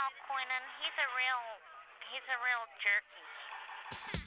Al Quinnan. He's a real, he's a real jerky.